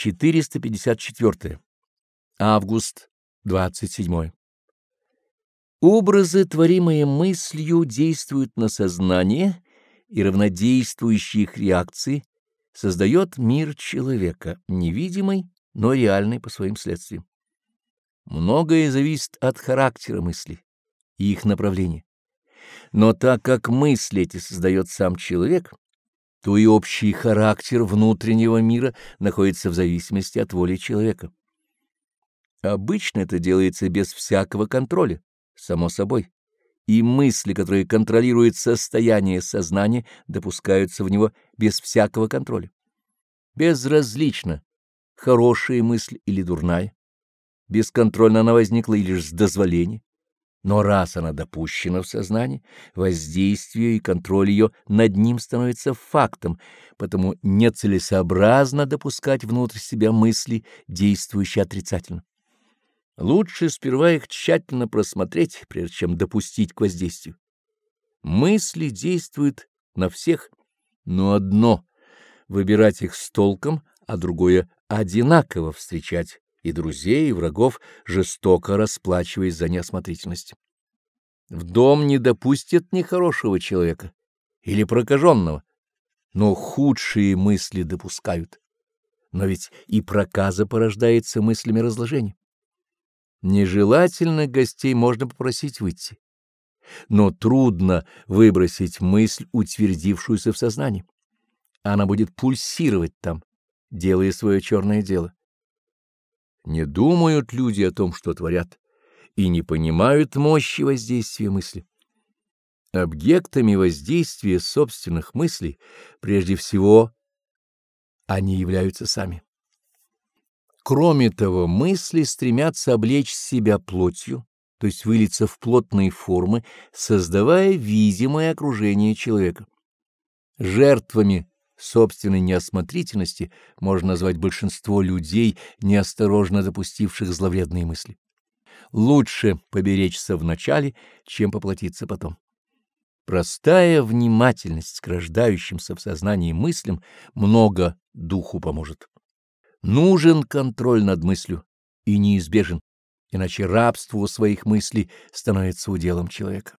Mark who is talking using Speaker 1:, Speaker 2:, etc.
Speaker 1: 454. Август 27. Образы, творимые мыслью, действуют на сознание, и равнодействующие их реакции создает мир человека, невидимый, но реальный по своим следствиям. Многое зависит от характера мыслей и их направления. Но так как мысли эти создает сам человек, то и общий характер внутреннего мира находится в зависимости от воли человека. Обычно это делается без всякого контроля, само собой, и мысли, которые контролируют состояние сознания, допускаются в него без всякого контроля. Безразлично, хорошая мысль или дурная. Бесконтрольно она возникла и лишь с дозволения. Но раз она допущена в сознание, воздействие и контроль ее над ним становится фактом, потому нецелесообразно допускать внутрь себя мысли, действующие отрицательно. Лучше сперва их тщательно просмотреть, прежде чем допустить к воздействию. Мысли действуют на всех, но одно — выбирать их с толком, а другое — одинаково встречать и друзей, и врагов, жестоко расплачиваясь за неосмотрительность. В дом не допустят нехорошего человека или прокаженного, но худшие мысли допускают. Но ведь и проказа порождается мыслями разложения. Нежелательно гостей можно попросить выйти, но трудно выбросить мысль, утвердившуюся в сознании. Она будет пульсировать там, делая свое черное дело. Не думают люди о том, что творят, и не понимают мощи воздействия мысли. Объектами воздействия собственных мыслей прежде всего они являются сами. Кроме того, мысли стремятся облечь себя плотью, то есть вылиться в плотные формы, создавая видимое окружение человека. Жертвами собственной неосмотрительности можно назвать большинство людей, неосторожно допустивших зловредные мысли. Лучше поберечься вначале, чем поплатиться потом. Простая внимательность к рождающимся в сознании мыслям много духу поможет. Нужен контроль над мыслью и неизбежен, иначе рабство своих мыслей становится уделом человека.